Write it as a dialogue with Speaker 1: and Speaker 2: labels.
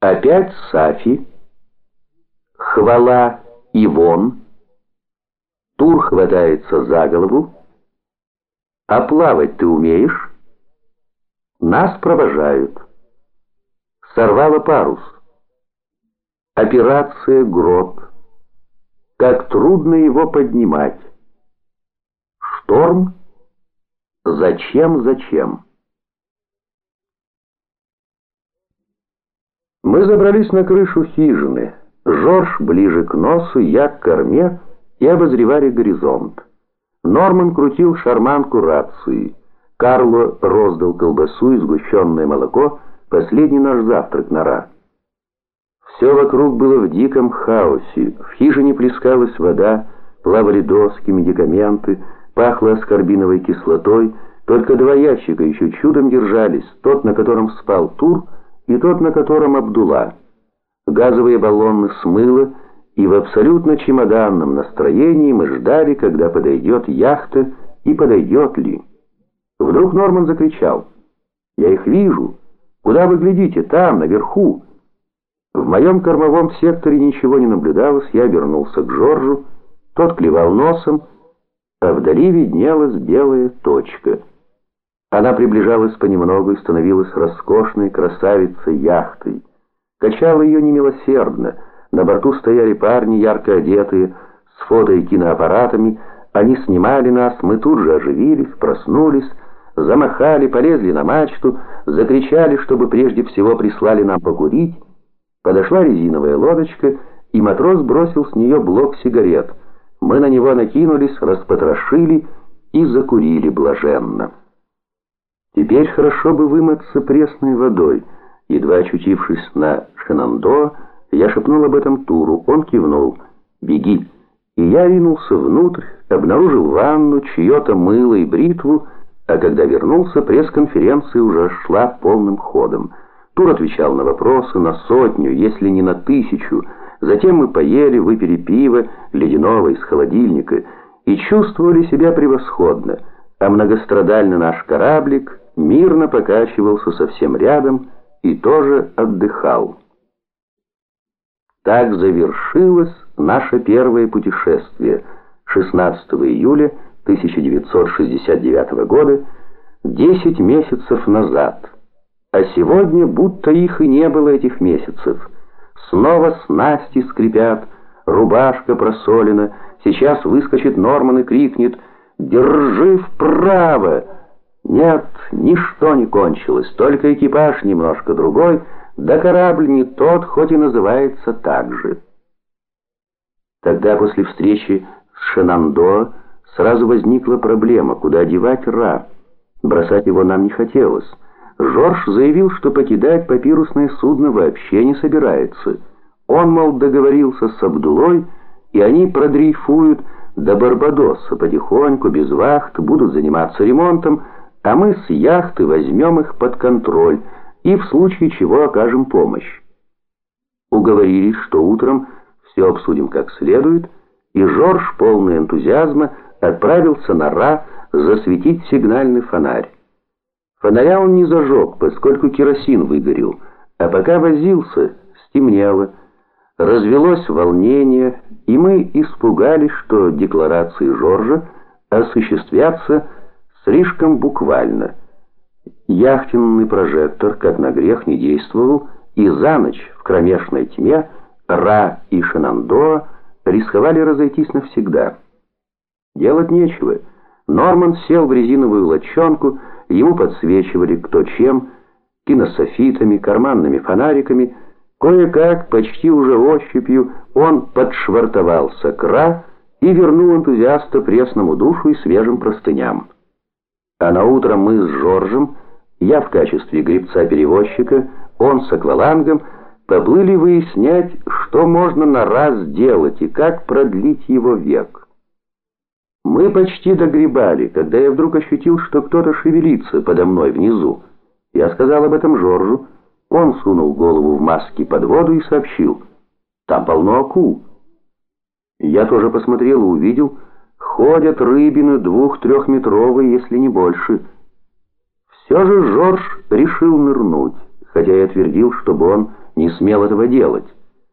Speaker 1: Опять Сафи, хвала Ивон, Тур хватается за голову, а плавать ты умеешь? Нас провожают. Сорвала парус. Операция «Грот». Как трудно его поднимать. Шторм? Зачем, зачем? Мы забрались на крышу хижины. Жорж ближе к носу, я к корме и обозревали горизонт. Норман крутил шарманку рации. Карло роздал колбасу и сгущенное молоко, последний наш завтрак нора. Все вокруг было в диком хаосе. В хижине плескалась вода, плавали доски, медикаменты, пахло аскорбиновой кислотой. Только два ящика еще чудом держались, тот, на котором спал Тур, и тот, на котором Абдулла. Газовые баллоны смыло, и в абсолютно чемоданном настроении мы ждали, когда подойдет яхта, и подойдет ли. Вдруг Норман закричал. «Я их вижу! Куда вы глядите? Там, наверху!» В моем кормовом секторе ничего не наблюдалось, я вернулся к Жоржу, тот клевал носом, а вдали виднелась белая точка — она приближалась понемногу и становилась роскошной красавицей яхтой. Качала ее немилосердно. На борту стояли парни, ярко одетые, с фото и киноаппаратами. Они снимали нас, мы тут же оживились, проснулись, замахали, полезли на мачту, закричали, чтобы прежде всего прислали нам покурить. Подошла резиновая лодочка, и матрос бросил с нее блок сигарет. Мы на него накинулись, распотрошили и закурили блаженно. Теперь хорошо бы вымыться пресной водой. Едва очутившись на Шенандо, я шепнул об этом Туру. Он кивнул. «Беги!» И я ринулся внутрь, обнаружил ванну, чье-то мыло и бритву, а когда вернулся, пресс-конференция уже шла полным ходом. Тур отвечал на вопросы на сотню, если не на тысячу. Затем мы поели, выпили пиво, ледяного из холодильника, и чувствовали себя превосходно, а многострадальный наш кораблик мирно покачивался совсем рядом и тоже отдыхал. Так завершилось наше первое путешествие 16 июля 1969 года, 10 месяцев назад. А сегодня будто их и не было этих месяцев. Снова снасти скрипят, рубашка просолена, сейчас выскочит Норман и крикнет «Держи вправо!» Нет, ничто не кончилось, только экипаж немножко другой, да корабль не тот, хоть и называется так же. Тогда после встречи с Шенандо сразу возникла проблема, куда девать Ра. Бросать его нам не хотелось. Жорж заявил, что покидать папирусное судно вообще не собирается. Он, мол, договорился с Абдулой, и они продрейфуют до Барбадоса потихоньку, без вахт, будут заниматься ремонтом, а мы с яхты возьмем их под контроль и в случае чего окажем помощь. Уговорились, что утром все обсудим как следует, и Жорж, полный энтузиазма, отправился на Ра засветить сигнальный фонарь. Фонаря он не зажег, поскольку керосин выгорел, а пока возился, стемнело, развелось волнение, и мы испугались, что декларации Жоржа осуществятся Слишком буквально. Яхтенный прожектор, как на грех, не действовал, и за ночь в кромешной тьме Ра и Шенандоа рисковали разойтись навсегда. Делать нечего. Норман сел в резиновую лодчонку, ему подсвечивали кто чем, кинософитами, карманными фонариками. Кое-как, почти уже ощупью, он подшвартовался к Ра и вернул энтузиаста пресному душу и свежим простыням. А на утро мы с Жоржем, я в качестве гребца-перевозчика, он с аквалангом, поплыли выяснять, что можно на раз сделать и как продлить его век. Мы почти догребали, когда я вдруг ощутил, что кто-то шевелится подо мной внизу. Я сказал об этом Жоржу. Он сунул голову в маски под воду и сообщил. Там полно акул. Я тоже посмотрел и увидел, Ходят рыбины двух-трехметровые, если не больше. Все же Жорж решил нырнуть, хотя и отвердил, чтобы он не смел этого делать.